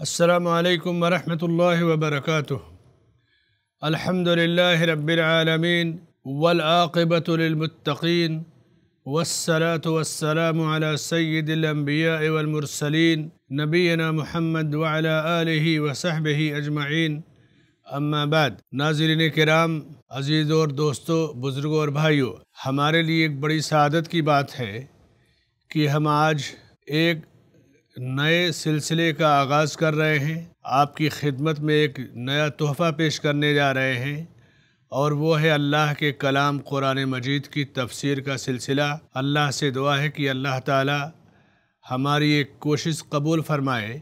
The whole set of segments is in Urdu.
السلام علیکم ورحمۃ اللہ وبرکاتہ الحمد للہ رب العالمین والعاقبۃ للمتقین والصلاة والسلام على سید الانبیاء والمرسلین نبینا محمد وعلى آلہ وصحبہ اجمعین اما بعد، ناظرین کرام، عزیز اور دوستو بزرگوں اور بھائیوں ہمارے لیے ایک بڑی سعادت کی بات ہے کہ ہم آج ایک نئے سلسلے کا آغاز کر رہے ہیں۔ آپ کی خدمت میں ایک نیا تحفہ پیش کرنے جا رہے ہیں اور وہ ہے اللہ کے کلام قرآن مجید کی تفسیر کا سلسلہ۔ اللہ سے دعا ہے کہ اللہ تعالی ہماری ایک کوشش قبول فرمائے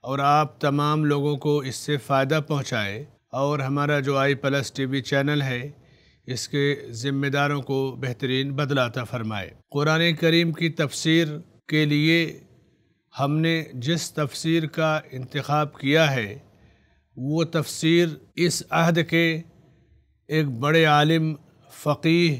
اور آپ تمام لوگوں کو اس سے فائدہ پہنچائے۔ اور ہمارا جو I plus T V channel ہے، اس کے ذمہ داروں کو بہترین بدلاتا فرمائے۔ قرآن کریم کی تفسیر کے لیے ہم نے جس تفسیر کا انتخاب کیا ہے، وہ تفسیر اس عہد کے ایک بڑے عالم فقیح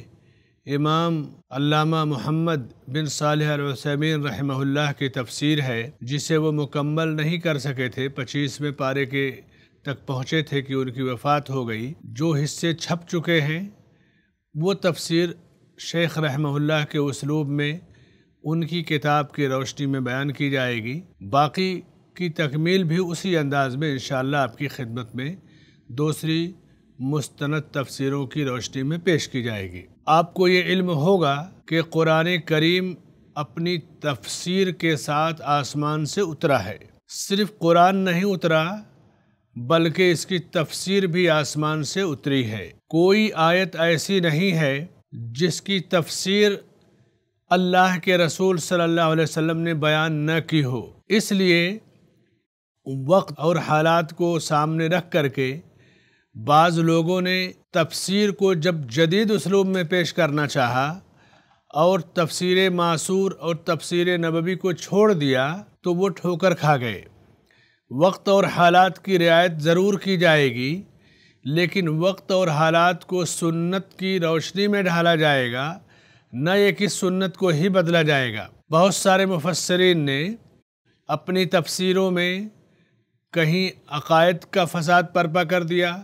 امام علامہ محمد بن صالح الوسمین رحمہ اللہ کی تفسیر ہے، جسے وہ مکمل نہیں کر سکے تھے، پچیسویں پارے کے تک پہنچے تھے کہ ان کی وفات ہو گئی۔ جو حصے چھپ چکے ہیں، وہ تفسیر شیخ رحمہ اللہ کے اسلوب میں ان کی کتاب کی روشنی میں بیان کی جائے گی۔ باقی کی تکمیل بھی اسی انداز میں انشاءاللہ آپ کی خدمت میں دوسری مستند تفسیروں کی روشنی میں پیش کی جائے گی۔ آپ کو یہ علم ہوگا کہ قرآن کریم اپنی تفسیر کے ساتھ آسمان سے اترا ہے۔ صرف قرآن نہیں اترا، بلکہ اس کی تفسیر بھی آسمان سے اتری ہے۔ کوئی آیت ایسی نہیں ہے جس کی تفسیر اللہ کے رسول صلی اللہ علیہ وسلم نے بیان نہ کی ہو۔ اس لیے وقت اور حالات کو سامنے رکھ کر کے بعض لوگوں نے تفسیر کو جب جدید اسلوب میں پیش کرنا چاہا اور تفسیر معصور اور تفسیر نبوی کو چھوڑ دیا تو وہ ٹھوکر کھا گئے۔ وقت اور حالات کی رعایت ضرور کی جائے گی، لیکن وقت اور حالات کو سنت کی روشنی میں ڈھالا جائے گا۔ نہ یہ کہ سنت کو ہی بدلا جائے گا۔ بہت سارے مفسرین نے اپنی تفسیروں میں کہیں عقائد کا فساد پرپا کر دیا،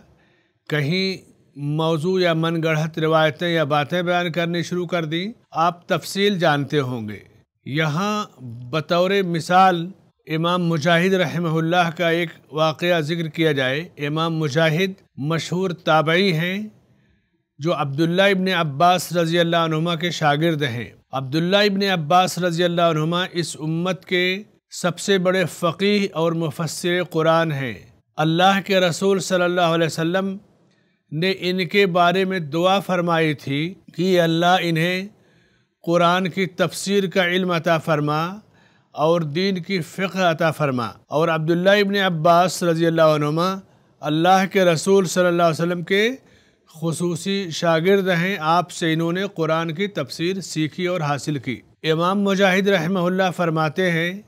کہیں موضوع یا من گڑھت روایتیں یا باتیں بیان کرنی شروع کر دیں۔ آپ تفصیل جانتے ہوں گے۔ یہاں بطور مثال امام مجاہد رحمہ اللہ کا ایک واقعہ ذکر کیا جائے۔ امام مجاہد مشہور تابعی ہیں۔ جو عبداللہ ابن عباس رضی اللہ عنہما کے شاگرد ہیں۔ عبداللہ ابن عباس رضی اللہ عنہما اس امت کے سب سے بڑے فقیح اور مفسر قرآن ہیں۔ اللہ کے رسول صلی اللہ علیہ وسلم نے ان کے بارے میں دعا فرمائی تھی کہ اللہ انہیں قرآن کی تفسیر کا علم عطا فرما اور دین کی فقہ عطا فرما۔ اور عبداللہ ابن عباس رضی اللہ عنہما اللہ کے رسول صلی اللہ علیہ وسلم کے خصوصی شاگرد ہیں آپ سے انہوں نے قرآن کی تفسیر سیکھی اور حاصل کی۔ امام مجاہد رحمہ اللہ فرماتے ہیں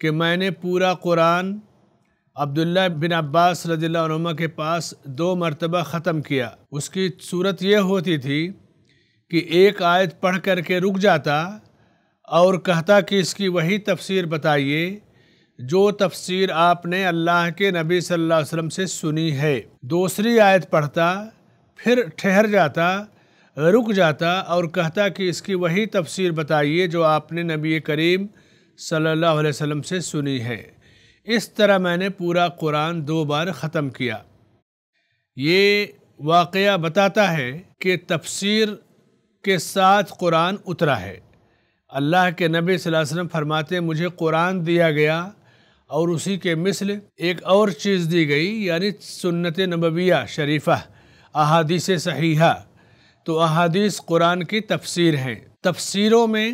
کہ میں نے پورا قرآن عبداللہ بن عباس رضی اللہ عنہ کے پاس دو مرتبہ ختم کیا۔ اس کی صورت یہ ہوتی تھی کہ ایک آیت پڑھ کر کے رک جاتا اور کہتا کہ اس کی وہی تفسیر بتائیے جو تفسیر آپ نے اللہ کے نبی صلی اللہ علیہ وسلم سے سنی ہے۔ دوسری آیت پڑھتا پھر ٹھہر جاتا، رک جاتا اور کہتا کہ اس کی وہی تفسیر بتائیے جو آپ نے نبی کریم صلی اللہ علیہ وسلم سے سنی ہے۔ اس طرح میں نے پورا قرآن دو بار ختم کیا۔ یہ واقعہ بتاتا ہے کہ تفسیر کے ساتھ قرآن اترا ہے۔ اللہ کے نبی صلی اللہ علیہ وسلم فرماتے، مجھے قرآن دیا گیا اور اسی کے مثل ایک اور چیز دی گئی یعنی سنت نبویہ شریفہ۔ احادیث صحیحہ۔ تو احادیث قرآن کی تفسیر ہیں۔ تفسیروں میں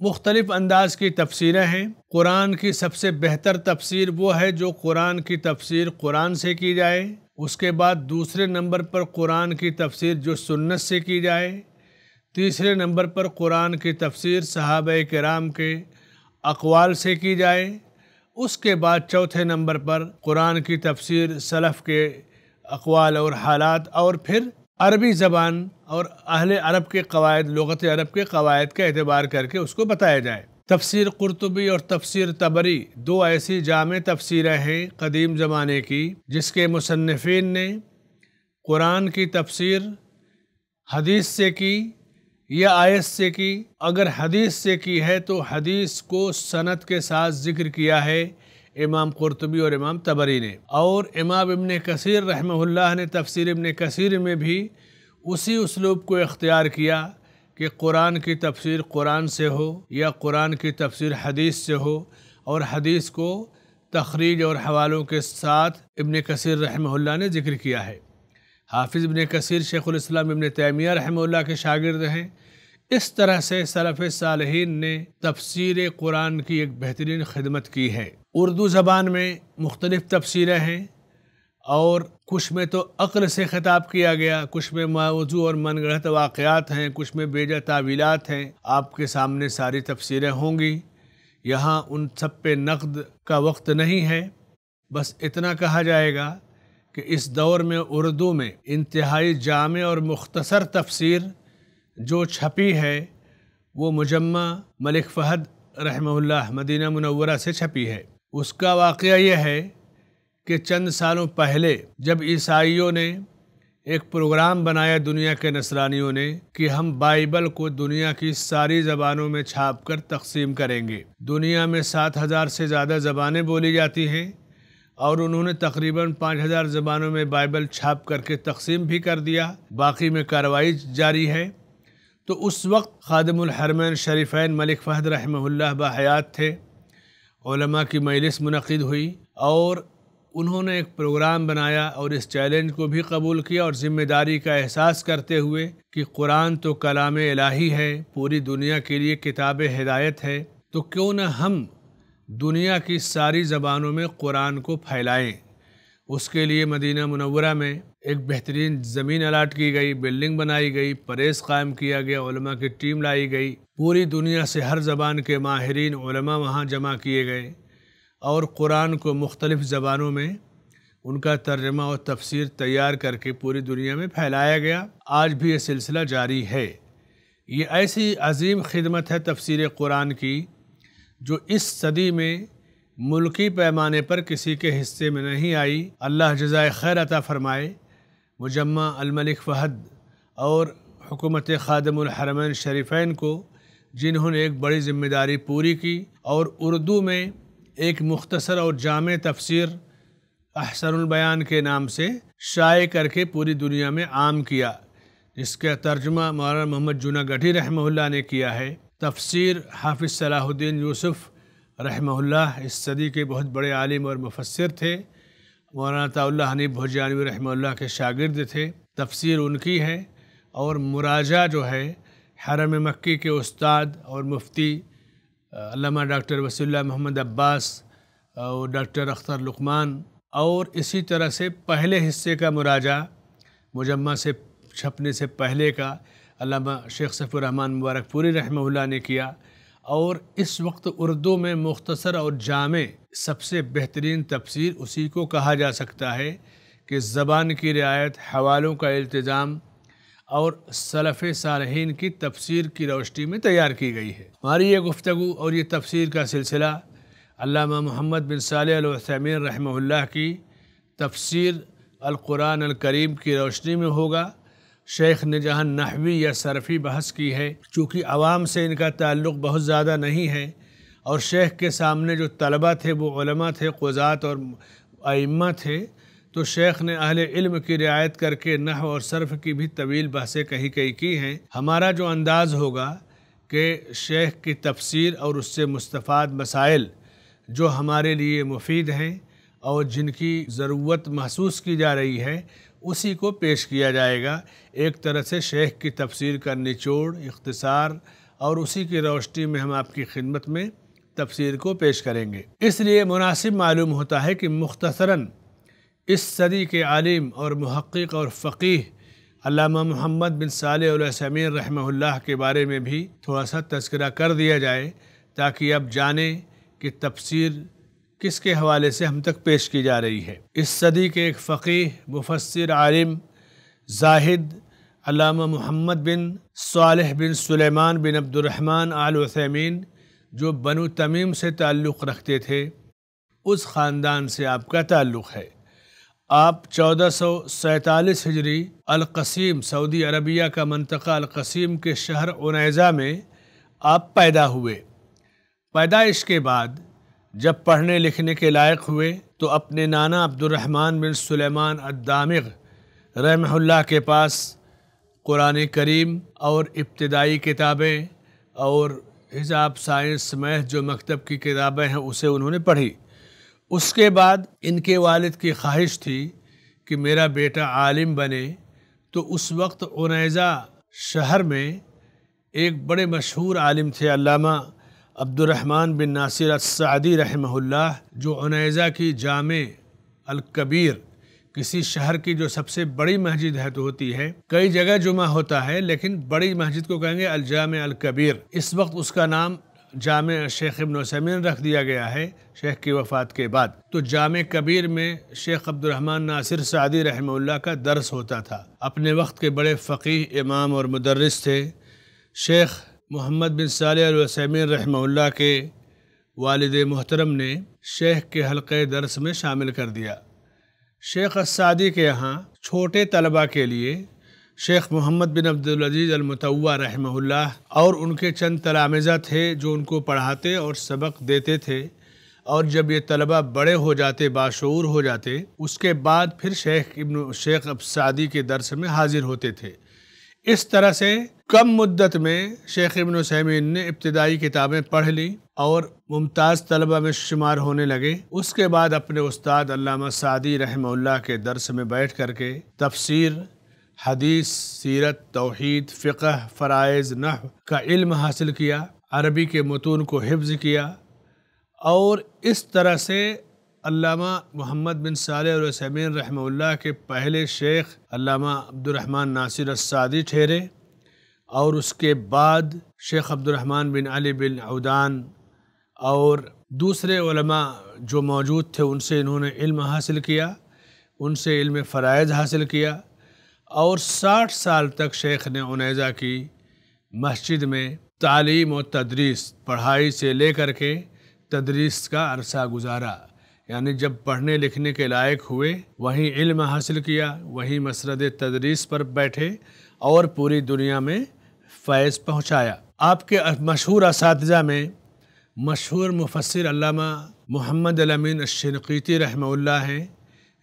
مختلف انداز کی تفسیریں ہیں۔ قرآن کی سب سے بہتر تفسیر وہ ہے جو قرآن کی تفسیر قرآن سے کی جائے۔ اس کے بعد دوسرے نمبر پر قرآن کی تفسیر جو سنت سے کی جائے۔ تیسرے نمبر پر قرآن کی تفسیر صحابہ کرام کے اقوال سے کی جائے۔ اس کے بعد چوتھے نمبر پر قرآن کی تفسیر سلف کے اقوال اور حالات اور پھر عربی زبان اور اہل عرب کے قواعد، لغت عرب کے قواعد کا اعتبار کر کے اس کو بتایا جائے۔ تفسیر قرطبی اور تفسیر تبری دو ایسی جامع تفسیریں ہیں قدیم زمانے کی، جس کے مصنفین نے قرآن کی تفسیر حدیث سے کی یا آیت سے کی۔ اگر حدیث سے کی ہے تو حدیث کو صنعت کے ساتھ ذکر کیا ہے۔ امام قرطبی اور امام تبری نے۔ اور امام ابن کثیر رحمہ اللہ نے تفسیر ابن کثیر میں بھی اسی اسلوب کو اختیار کیا کہ قرآن کی تفسیر قرآن سے ہو یا قرآن کی تفسیر حدیث سے ہو، اور حدیث کو تخریج اور حوالوں کے ساتھ ابن کثیر رحمہ اللہ نے ذکر کیا ہے۔ حافظ ابن کثیر شیخ الاسلام ابن تیمیہ رحمہ اللہ کے شاگرد ہیں۔ اس طرح سے صلف صالحین نے تفسیر قرآن کی ایک بہترین خدمت کی ہے۔ اردو زبان میں مختلف تفسیریں ہیں اور کچھ میں تو عقل سے خطاب کیا گیا، کچھ میں موضوع اور من گڑھت واقعات ہیں، کچھ میں بیجا تعویلات ہیں۔ آپ کے سامنے ساری تفسیریں ہوں گی۔ یہاں ان سب پہ نقد کا وقت نہیں ہے۔ بس اتنا کہا جائے گا کہ اس دور میں اردو میں انتہائی جامع اور مختصر تفسیر جو چھپی ہے، وہ مجمع ملک فہد رحمہ اللہ مدینہ منورہ سے چھپی ہے۔ اس کا واقعہ یہ ہے کہ چند سالوں پہلے جب عیسائیوں نے ایک پروگرام بنایا دنیا کے نصرانیوں نے کہ ہم بائبل کو دنیا کی ساری زبانوں میں چھاپ کر تقسیم کریں گے۔ دنیا میں سات ہزار سے زیادہ زبانیں بولی جاتی ہیں اور انہوں نے تقریباً پانچ ہزار زبانوں میں بائبل چھاپ کر کے تقسیم بھی کر دیا۔ باقی میں کارروائی جاری ہے۔ تو اس وقت خادم الحرمین شریفین ملک فہد رحمہ اللہ بحیات تھے۔ علماء کی مجلس منعقد ہوئی اور انہوں نے ایک پروگرام بنایا اور اس چیلنج کو بھی قبول کیا اور ذمہ داری کا احساس کرتے ہوئے کہ قرآن تو کلام الہی ہے، پوری دنیا کے لیے کتاب ہدایت ہے، تو کیوں نہ ہم دنیا کی ساری زبانوں میں قرآن کو پھیلائیں۔ اس کے لیے مدینہ منورہ میں ایک بہترین زمین الاٹ کی گئی، بلڈنگ بنائی گئی پریس قائم کیا گیا، علماء کی ٹیم لائی گئی۔ پوری دنیا سے ہر زبان کے ماہرین علماء وہاں جمع کیے گئے۔ اور قرآن کو مختلف زبانوں میں ان کا ترجمہ اور تفسیر تیار کر کے پوری دنیا میں پھیلایا گیا۔ آج بھی یہ سلسلہ جاری ہے۔ یہ ایسی عظیم خدمت ہے تفسیر قرآن کی، جو اس صدی میں ملکی پیمانے پر کسی کے حصے میں نہیں آئی۔ اللہ جزائے خیر عطا فرمائے۔ مجمع الملک فہد اور حکومت خادم الحرمین شریفین کو جنہوں نے ایک بڑی ذمہ داری پوری کی اور اردو میں ایک مختصر اور جامع تفسیر احسن البیان کے نام سے شائع کر کے پوری دنیا میں عام کیا، جس کا ترجمہ مولانا محمد جنہ گٹھی رحمہ اللہ نے کیا ہے۔ تفسیر حافظ صلاح الدین یوسف رحمہ اللہ اس صدی کے بہت بڑے عالم اور مفسر تھے۔ مولانا اللہ حنیف بھوجانوی رحمہ اللہ کے شاگرد تھے، تفسیر ان کی ہے اور مراجہ جو ہے، حرم مکی کے استاد اور مفتی علامہ ڈاکٹر وسی اللہ محمد عباس اور ڈاکٹر اختر لقمان، اور اسی طرح سے پہلے حصے کا مراجہ مجمع سے چھپنے سے پہلے کا علامہ شیخ صف الرحمٰن مبارک پوری رحمہ اللہ نے کیا، اور اس وقت اردو میں مختصر اور جامع سب سے بہترین تفسیر اسی کو کہا جا سکتا ہے کہ زبان کی رعایت حوالوں کا التظام اور صلف صالحین کی تفسیر کی روشنی میں تیار کی گئی ہے۔ ہماری یہ گفتگو اور یہ تفسیر کا سلسلہ علامہ محمد بن صالح علیہ رحمہ اللہ کی تفسیر القرآن الکریم کی روشنی میں ہوگا۔ شیخ نے جہاں نحوی یا صرفی بحث کی ہے، چونکہ عوام سے ان کا تعلق بہت زیادہ نہیں ہے۔ اور شیخ کے سامنے جو طلبہ تھے، وہ علماء تھے قضات اور ائمہ تھے، تو شیخ نے اہل علم کی رعایت کر کے نحو اور صرف کی بھی طویل بحثیں کہیں کہیں کی ہیں۔ ہمارا جو انداز ہوگا کہ شیخ کی تفسیر اور اس سے مستفاد مسائل جو ہمارے لیے مفید ہیں اور جن کی ضرورت محسوس کی جا رہی ہے، اسی کو پیش کیا جائے گا۔ ایک طرح سے شیخ کی تفسیر کا نچوڑ، اختصار اور اسی کی روشنی میں ہم آپ کی خدمت میں تفسیر کو پیش کریں گے۔ اس لیے مناسب معلوم ہوتا ہے کہ مختصراً اس صدی کے عالم اور محقق اور فقیح علامہ محمد بن صالح علیہ رحمہ اللہ کے بارے میں بھی تھوڑا سا تذکرہ کر دیا جائے تاکہ اب جانیں کہ تفسیر کس کے حوالے سے ہم تک پیش کی جا رہی ہے۔ اس صدی کے ایک فقیح مفسر، عالم، زاہد علامہ محمد بن صالح بن سلیمان بن عبد الرحمن آل وثیمین جو بنو تمیم سے تعلق رکھتے تھے، اس خاندان سے آپ کا تعلق ہے۔ آپ چودہ سو سینتالیس ہجری القسیم سعودی عربیہ کا منطقہ القسیم کے شہر عنیزہ میں آپ پیدا ہوئے۔ پیدائش کے بعد جب پڑھنے لکھنے کے لائق ہوئے، تو اپنے نانا عبد الرحمن بن سلیمان الدامغ رحمہ اللہ کے پاس قرآن کریم اور ابتدائی کتابیں اور حساب سائنس میتھ جو مکتب کی کتابیں ہیں اسے انہوں نے پڑھی۔ اس کے بعد ان کے والد کی خواہش تھی کہ میرا بیٹا عالم بنے، تو اس وقت عنیزہ شہر میں ایک بڑے مشہور عالم تھے علامہ عبد الرحمن بن ناصر السعدی رحمہ اللہ، جو عنیزہ کی جامع الکبیر کسی شہر کی جو سب سے بڑی مسجد ہے تو ہوتی ہے۔ کئی جگہ جمعہ ہوتا ہے، لیکن بڑی مسجد کو کہیں گے الجامع الکبیر۔ اس وقت اس کا نام جامع شیخ ابن سمین رکھ دیا گیا ہے، شیخ کی وفات کے بعد۔ تو جامع کبیر میں شیخ عبد الرحمن ناصر سعدی رحمہ اللہ کا درس ہوتا تھا۔ اپنے وقت کے بڑے فقیح امام اور مدرس تھے۔ شیخ محمد بن صالح الوسمین رحمہ اللہ کے والد محترم نے شیخ کے حلقے درس میں شامل کر دیا۔ شیخ السعدی کے یہاں چھوٹے طلبہ کے لیے شیخ محمد بن عبدالعزیز المتوع رحمہ اللہ اور ان کے چند تلامزہ تھے جو ان کو پڑھاتے اور سبق دیتے تھے اور جب یہ طلبہ بڑے ہو جاتے، باشعور ہو جاتے، اس کے بعد پھر شیخ ابن شیخ سعدی کے درس میں حاضر ہوتے تھے۔ اس طرح سے کم مدت میں شیخ ابن سیمین نے ابتدائی کتابیں پڑھ لی اور ممتاز طلبہ میں شمار ہونے لگے۔ اس کے بعد اپنے استاد علامہ سعدی رحمہ اللہ کے درس میں بیٹھ کر کے تفسیر، حدیث، سیرت، توحید، فقہ، فرائض، نحو کا علم حاصل کیا، عربی کے متون کو حفظ کیا اور اس طرح سے علامہ محمد بن صالح السمین رحمہ اللہ کے پہلے شیخ علامہ عبد الرحمن ناصر السعدی ٹھہرے اور اس کے بعد شیخ عبد الرحمن بن علی بن عودان اور دوسرے علماء جو موجود تھے ان سے انہوں نے علم حاصل کیا، ان سے علم فرائض حاصل کیا اور ساٹھ سال تک شیخ نے عنیزہ کی مسجد میں تعلیم و تدریس، پڑھائی سے لے کر کے تدریس کا عرصہ گزارا۔ یعنی جب پڑھنے لکھنے کے لائق ہوئے، وہیں علم حاصل کیا، وہیں مسرد تدریس پر بیٹھے اور پوری دنیا میں فیض پہنچایا۔ آپ کے مشہور اساتذہ میں مشہور مفسر علامہ محمد الامین الشنقیتی رحمہ اللہ ہیں،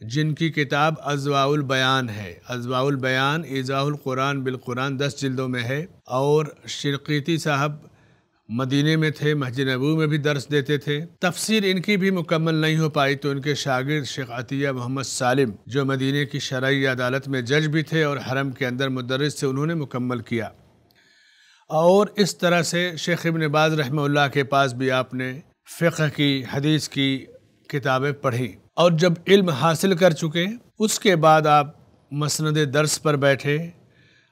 جن کی کتاب ازواء البیان ہے۔ ازواء البیان ایزاء القرآن بالقرآن دس جلدوں میں ہے اور شرقیتی صاحب مدینے میں تھے، مسجد نبو میں بھی درس دیتے تھے۔ تفسیر ان کی بھی مکمل نہیں ہو پائی تو ان کے شاگرد شیخ عطیہ محمد سالم، جو مدینے کی شرعی عدالت میں جج بھی تھے اور حرم کے اندر مدرس سے انہوں نے مکمل کیا۔ اور اس طرح سے شیخ ابن باز رحمہ اللہ کے پاس بھی آپ نے فقہ کی، حدیث کی کتابیں پڑھی۔ اور جب علم حاصل کر چکے، اس کے بعد آپ مسند درس پر بیٹھے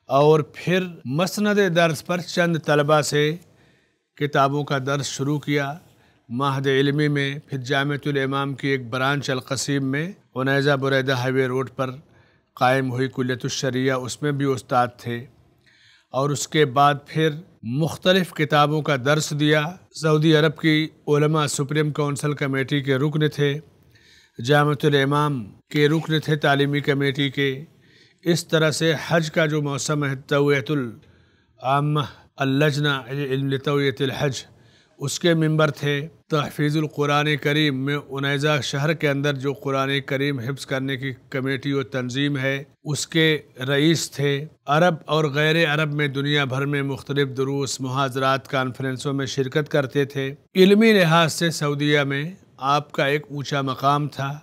اور پھر مسند درس پر چند طلبہ سے کتابوں کا درس شروع کیا۔ ماہد علمی میں پھر جامعۃ الامام کی ایک برانچ القسیم میں عنیزہ بریدہ ہائی وے روڈ پر قائم ہوئی کلیت الشریعہ، اس میں بھی استاد تھے۔ اور اس کے بعد پھر مختلف کتابوں کا درس دیا۔ سعودی عرب کی علماء سپریم کونسل کمیٹی کے رکن تھے۔ جامعۃ الامام کے رکن تھے تعلیمی کمیٹی کے۔ اس طرح سے حج کا جو موسم ہے تویت العامہ اللجنہ علم الحج۔ اس کے ممبر تھے تحفیظ القرآن کریم میں عنیزہ شہر کے اندر جو قرآن کریم حفظ کرنے کی کمیٹی و تنظیم ہے، اس کے رئیس تھے۔ عرب اور غیر عرب میں دنیا بھر میں مختلف دروس محاذرات کانفرنسوں میں شرکت کرتے تھے۔ علمی لحاظ سے سعودیہ میں آپ کا ایک اونچا مقام تھا۔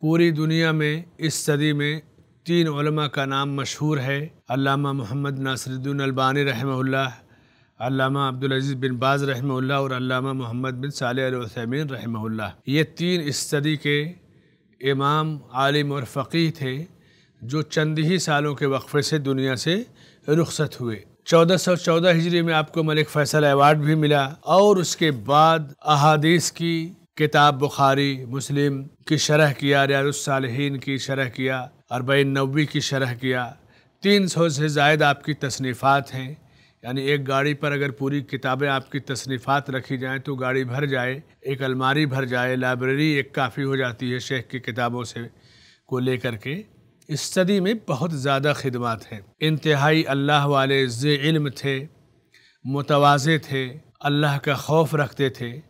پوری دنیا میں اس صدی میں تین علماء کا نام مشہور ہے، علامہ محمد ناصر الدین البانی رحمہ اللہ، علامہ عبدالعزیز بن باز رحمہ اللہ اور علامہ محمد بن صالح علیہ رحمہ اللہ۔ یہ تین اس صدی کے امام، عالم اور فقی تھے جو چند ہی سالوں کے وقفے سے دنیا سے رخصت ہوئے۔ چودہ سو چودہ ہجری میں آپ کو ملک فیصل ایوارڈ بھی ملا اور اس کے بعد احادیث کی، کتاب بخاری، مسلم کی شرح کیا، ریاض الصالحین کی شرح کیا۔ اربعین نوی کی شرح کیا۔ تین سو سے زائد آپ کی تصنیفات ہیں۔ یعنی ایک گاڑی پر اگر پوری کتابیں آپ کی تصنیفات رکھی جائیں تو گاڑی بھر جائے، ایک الماری بھر جائے، لائبریری ایک کافی ہو جاتی ہے شیخ کی کتابوں سے کو لے کر کے۔ اس صدی میں بہت زیادہ خدمات ہیں۔ انتہائی اللہ والے ذ علم تھے، متوازے تھے، اللہ کا خوف رکھتے تھے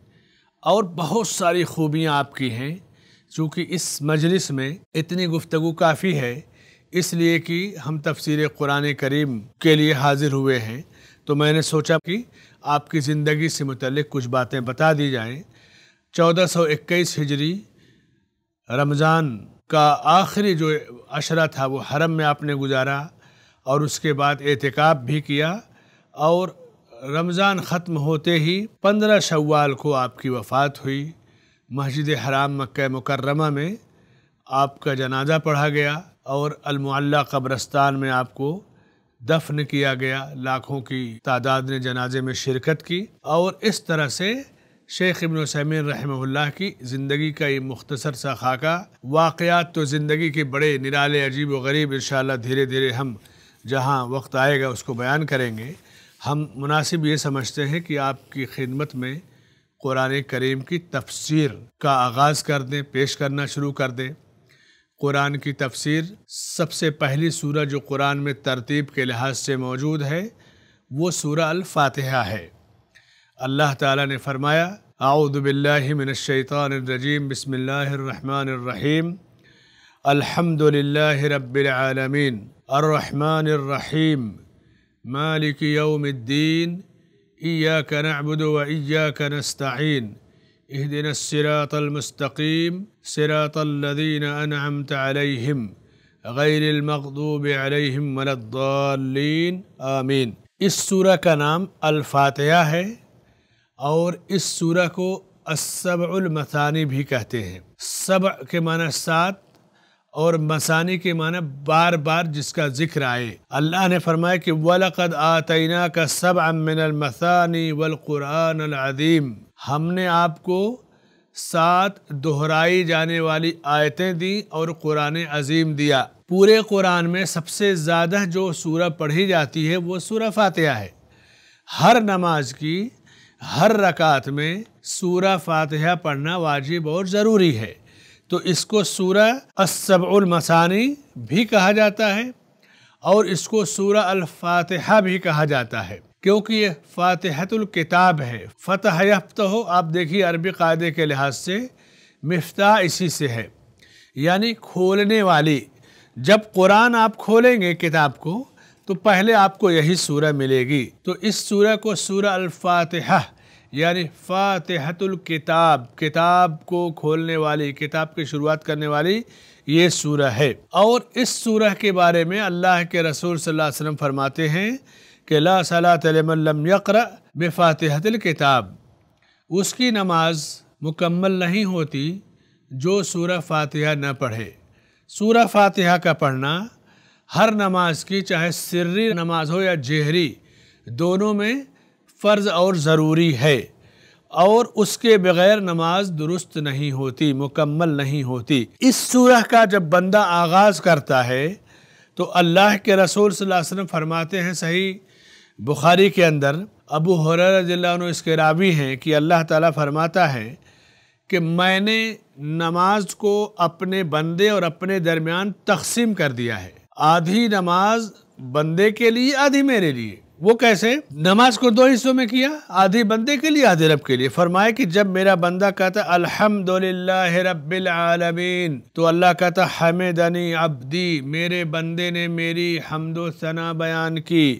اور بہت ساری خوبیاں آپ کی ہیں۔ چونکہ اس مجلس میں اتنی گفتگو کافی ہے، اس لیے کہ ہم تفسیر قرآن کریم کے لیے حاضر ہوئے ہیں۔ تو میں نے سوچا کہ آپ کی زندگی سے متعلق کچھ باتیں بتا دی جائیں۔ چودہ سو اکیس ہجری رمضان کا آخری جو عشرہ تھا، وہ حرم میں آپ نے گزارا اور اس کے بعد اعتکاب بھی کیا اور رمضان ختم ہوتے ہی پندرہ شوال کو آپ کی وفات ہوئی۔ مسجد حرام مکہ مکرمہ میں آپ کا جنازہ پڑھا گیا اور المعلّہ قبرستان میں آپ کو دفن کیا گیا۔ لاکھوں کی تعداد نے جنازے میں شرکت کی اور اس طرح سے شیخ ابن سیمین رحمہ اللہ کی زندگی کا یہ مختصر سا خاکہ واقعات تو زندگی کے بڑے نرالے عجیب و غریب انشاءاللہ دھیرے دھیرے ہم جہاں وقت آئے گا اس کو بیان کریں گے۔ ہم مناسب یہ سمجھتے ہیں کہ آپ کی خدمت میں قرآن کریم کی تفسیر کا آغاز کر دیں، پیش کرنا شروع کر دیں۔ قرآن کی تفسیر سب سے پہلی سورہ جو قرآن میں ترتیب کے لحاظ سے موجود ہے، وہ سورہ الفاتحہ ہے۔ اللہ تعالیٰ نے فرمایا، اعوذ باللہ من الشیطان الرجیم، بسم اللہ الرحمن الرحیم۔ الحمد للہ رب العالمین۔ الرحمن الرحیم۔ مالک یوم الدین۔ ایاک نعبد و ایاک نستعین اہدنا الصراط المستقیم صراط الذین أنعمت علیہم غیر المغضوب علیہم ولا الضالین آمین اس سورہ کا نام الفاتحہ ہے اور اس سورہ کو السبع المثانی بھی کہتے ہیں. سبع کے معنی سات اور مسانی کے معنی بار بار جس کا ذکر آئے۔ اللہ نے فرمایا کہ وَلَقَدْ آتَيْنَاكَ سَبْعًا مِّنَ الْمَثَانِ وَالْقُرْآنَ الْعَظِيمِ۔ ہم نے آپ کو سات دہرائی جانے والی آیتیں دیں اور قرآن عظیم دیا۔ پورے قرآن میں سب سے زیادہ جو سورہ پڑھی جاتی ہے وہ سورہ فاتحہ ہے۔ ہر نماز کی ہر رکعت میں سورہ فاتحہ پڑھنا واجب اور ضروری ہے۔ تو اس کو سورہ السبع المسانی بھی کہا جاتا ہے اور اس کو سورہ الفاتحہ بھی کہا جاتا ہے، کیونکہ یہ فاتحت الکتاب ہے۔ فتح یفتہ ہو آپ دیکھیے عربی قاعدے کے لحاظ سے مفتاح اسی سے ہے یعنی کھولنے والی۔ جب قرآن آپ کھولیں گے کتاب کو، تو پہلے آپ کو یہی سورہ ملے گی۔ تو اس سورہ کو سورہ الفاتحہ یعنی فاتحت الکتاب، کتاب کو کھولنے والی، کتاب کی شروعات کرنے والی یہ سورہ ہے۔ اور اس سورہ کے بارے میں اللہ کے رسول صلی اللہ علیہ وسلم فرماتے ہیں کہ لا صلاة لمن لم يقرأ بفاتحت الکتاب۔ اس کی نماز مکمل نہیں ہوتی جو سورہ فاتحہ نہ پڑھے۔ سورہ فاتحہ کا پڑھنا ہر نماز کی چاہے سری نماز ہو یا جہری، دونوں میں فرض اور ضروری ہے اور اس کے بغیر نماز درست نہیں ہوتی، مکمل نہیں ہوتی۔ اس سورہ کا جب بندہ آغاز کرتا ہے، تو اللہ کے رسول صلی اللہ علیہ وسلم فرماتے ہیں صحیح بخاری کے اندر۔ ابو حرر رضی اللہ عنہ اس کے راوی ہیں کہ اللہ تعالیٰ فرماتا ہے کہ میں نے نماز کو اپنے بندے اور اپنے درمیان تقسیم کر دیا ہے۔ آدھی نماز بندے کے لیے، آدھی میرے لیے۔ وہ کیسے؟ نماز کو دو حصوں میں کیا؟ آدھی بندے کے لیے، آدھی رب کے لیے۔ فرمائے کہ جب میرا بندہ کہتا الحمدللہ رب العالمین، تو اللہ کہتا حمدنی عبدی، میرے بندے نے میری حمد و ثنا بیان کی۔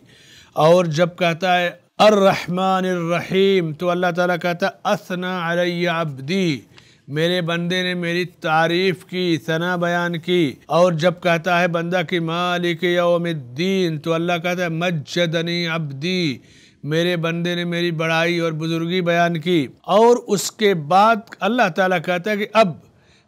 اور جب کہتا ہے، الرحمن الرحیم، تو اللہ تعالیٰ کہتا اثنا علی عبدی۔ میرے بندے نے میری تعریف کی ثنا بیان کی۔ اور جب کہتا ہے بندہ کی مالک یوم الدین، تو اللہ کہتا ہے مجدنی عبدی۔ میرے بندے نے میری بڑائی اور بزرگی بیان کی۔ اور اس کے بعد اللہ تعالیٰ کہتا ہے کہ اب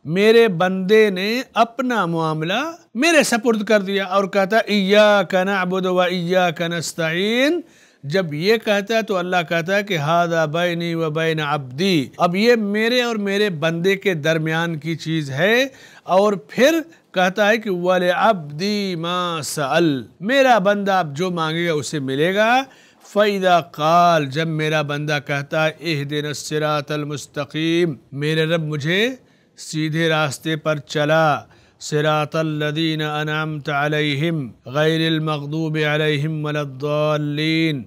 میرے بندے نے اپنا معاملہ میرے سپرد کر دیا۔ اور کہتا ایاک نعبد و ایاک نستعین جب یہ کہتا ہے تو اللہ کہتا ہے کہ ہادہ بینی و بین عبدی، اب یہ میرے اور میرے بندے کے درمیان کی چیز ہے۔ اور پھر کہتا ہے کہ وَلِعَبْدِي مَا سَأَل۔ میرا بندہ اب جو مانگے گا اسے ملے گا۔ فَإِذَا قال، جب میرا بندہ کہتا ہے اِهْدِنَ الصِّرَاطَ الْمُسْتَقِيمِ، میرے رب مجھے سیدھے راستے پر چلا۔ صراط الذین انعمت علیہم غیر المغضوب علیہم ولا الضالین۔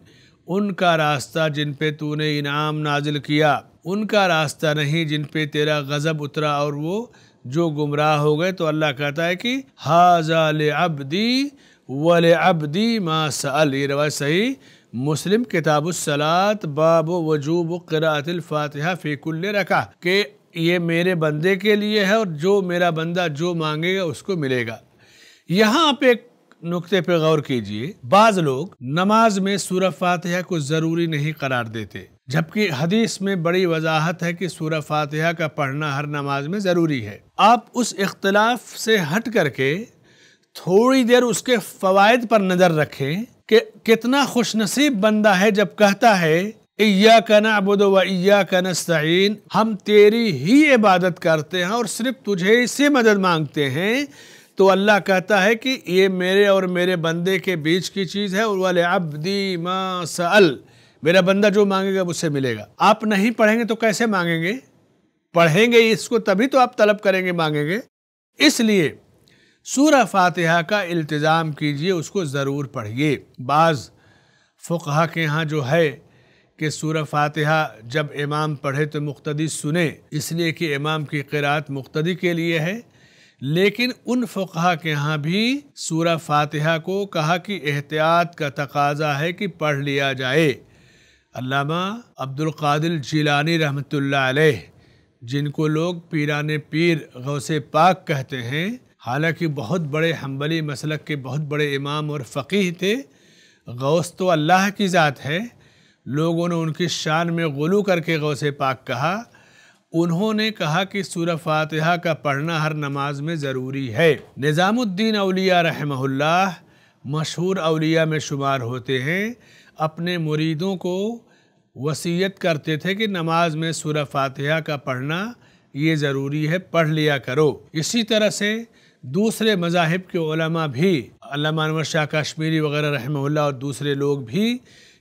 ان کا راستہ جن پہ تو نے انعام نازل کیا، ان کا راستہ نہیں جن پہ تیرا غضب اترا اور وہ جو گمراہ ہو گئے۔ تو اللہ کہتا ہے کہ حاضا لعبدی ولعبدی ما سأل۔ یہ روایت صحیح مسلم، کتاب الصلاة باب وجوب قراءت الفاتحہ فی کل رکع کہ یہ میرے بندے کے لیے ہے اور جو میرا بندہ جو مانگے گا اس کو ملے گا۔ یہاں آپ ایک نقطے پہ غور کیجیے۔ بعض لوگ نماز میں سورہ فاتحہ کو ضروری نہیں قرار دیتے، جبکہ حدیث میں بڑی وضاحت ہے کہ سورہ فاتحہ کا پڑھنا ہر نماز میں ضروری ہے۔ آپ اس اختلاف سے ہٹ کر کے تھوڑی دیر اس کے فوائد پر نظر رکھیں کہ کتنا خوش نصیب بندہ ہے جب کہتا ہے ایاک نعبد و ایاک نستعین ہم تیری ہی عبادت کرتے ہیں اور صرف تجھے سے مدد مانگتے ہیں۔ تو اللہ کہتا ہے کہ یہ میرے اور میرے بندے کے بیچ کی چیز ہے۔ وَلِعَبْدِي مَا سَأَلْ۔ میرا بندہ جو مانگے گا اس سے ملے گا۔ آپ نہیں پڑھیں گے تو کیسے مانگیں گے؟ پڑھیں گے اس کو تبھی تو آپ طلب کریں گے، مانگیں گے۔ اس لیے سورہ فاتحہ کا التزام کیجیے، اس کو ضرور پڑھیے بعض فقہ کے ہاں جو ہے کہ سورہ فاتحہ جب امام پڑھے تو مقتدی سنے اس لیے کہ امام کی قرآت مقتدی کے لیے ہے۔ لیکن ان فقہ کے ہاں بھی سورہ فاتحہ کو کہا کہ احتیاط کا تقاضا ہے کہ پڑھ لیا جائے۔ علامہ عبد القادل جیلانی رحمۃ اللہ علیہ، جن کو لوگ پیران پیر غوث پاک کہتے ہیں، حالانکہ بہت بڑے حنبلی مسلک کے بہت بڑے امام اور فقیح تھے، غوث تو اللہ کی ذات ہے لوگوں نے ان کی شان میں غلو کر کے غوث پاک کہا، انہوں نے کہا کہ سورہ فاتحہ کا پڑھنا ہر نماز میں ضروری ہے۔ نظام الدین اولیاء رحمہ اللہ مشہور اولیاء میں شمار ہوتے ہیں۔ اپنے مریدوں کو وصیت کرتے تھے کہ نماز میں سورہ فاتحہ کا پڑھنا یہ ضروری ہے، پڑھ لیا کرو۔ اسی طرح سے دوسرے مذاہب کے علماء بھی، علامہ انور شاہ کشمیری وغیرہ رحمہ اللہ اور دوسرے لوگ بھی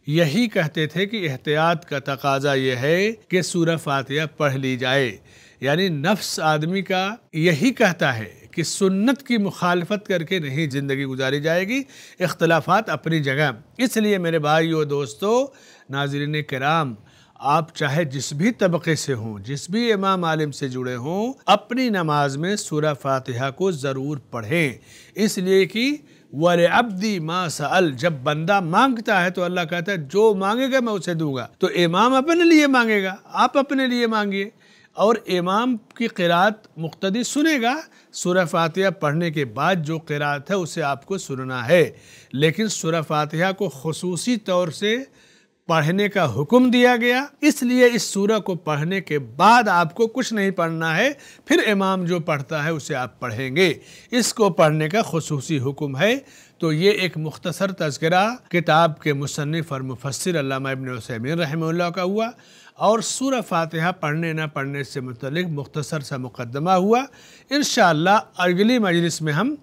یہی کہتے تھے کہ احتیاط کا تقاضا یہ ہے کہ سورہ فاتحہ پڑھ لی جائے۔ یعنی نفس آدمی کا یہی کہتا ہے کہ سنت کی مخالفت کر کے نہیں زندگی گزاری جائے گی، اختلافات اپنی جگہ۔ اس لیے میرے بھائی و دوستو، ناظرین کرام، آپ چاہے جس بھی طبقے سے ہوں، جس بھی امام عالم سے جڑے ہوں، اپنی نماز میں سورہ فاتحہ کو ضرور پڑھیں۔ اس لیے کہ وَلِعَبْدِ مَا سَأَلْ، جب بندہ مانگتا ہے تو اللہ کہتا ہے، جو مانگے گا میں اسے دوں گا۔ تو امام اپنے لیے مانگے گا، آپ اپنے لیے مانگیے۔ اور امام کی قرآت مقتدی سنے گا۔ سورہ فاتحہ پڑھنے کے بعد جو قرآت ہے، اسے آپ کو سننا ہے۔ لیکن سورہ فاتحہ کو خصوصی طور سے پڑھنے کا حکم دیا گیا۔ اس لیے اس سورہ کو پڑھنے کے بعد آپ کو کچھ نہیں پڑھنا ہے، پھر امام جو پڑھتا ہے اسے آپ پڑھیں گے۔ اس کو پڑھنے کا خصوصی حکم ہے۔ تو یہ ایک مختصر تذکرہ کتاب کے مصنف اور مفسر علامہ ابن عثیمین رحمہ اللہ کا ہوا۔ اور سورہ فاتحہ پڑھنے نہ پڑھنے سے متعلق مختصر سا مقدمہ ہوا۔ انشاءاللہ اگلی مجلس میں ہم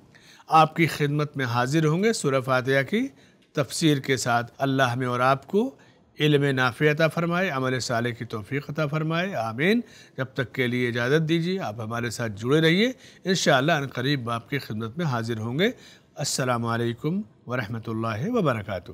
آپ کی خدمت میں حاضر ہوں گے سورہ فاتحہ کی تفسیر کے ساتھ۔ اللہ ہمیں اور آپ کو علم نافع عطا فرمائے، عمل صالح کی توفیق عطا فرمائے، آمین۔ جب تک کے لیے اجازت دیجیے، آپ ہمارے ساتھ جڑے رہیے۔ انشاءاللہ ان قریب آپ کی خدمت میں حاضر ہوں گے۔ السلام علیکم ورحمۃ اللہ وبرکاتہ۔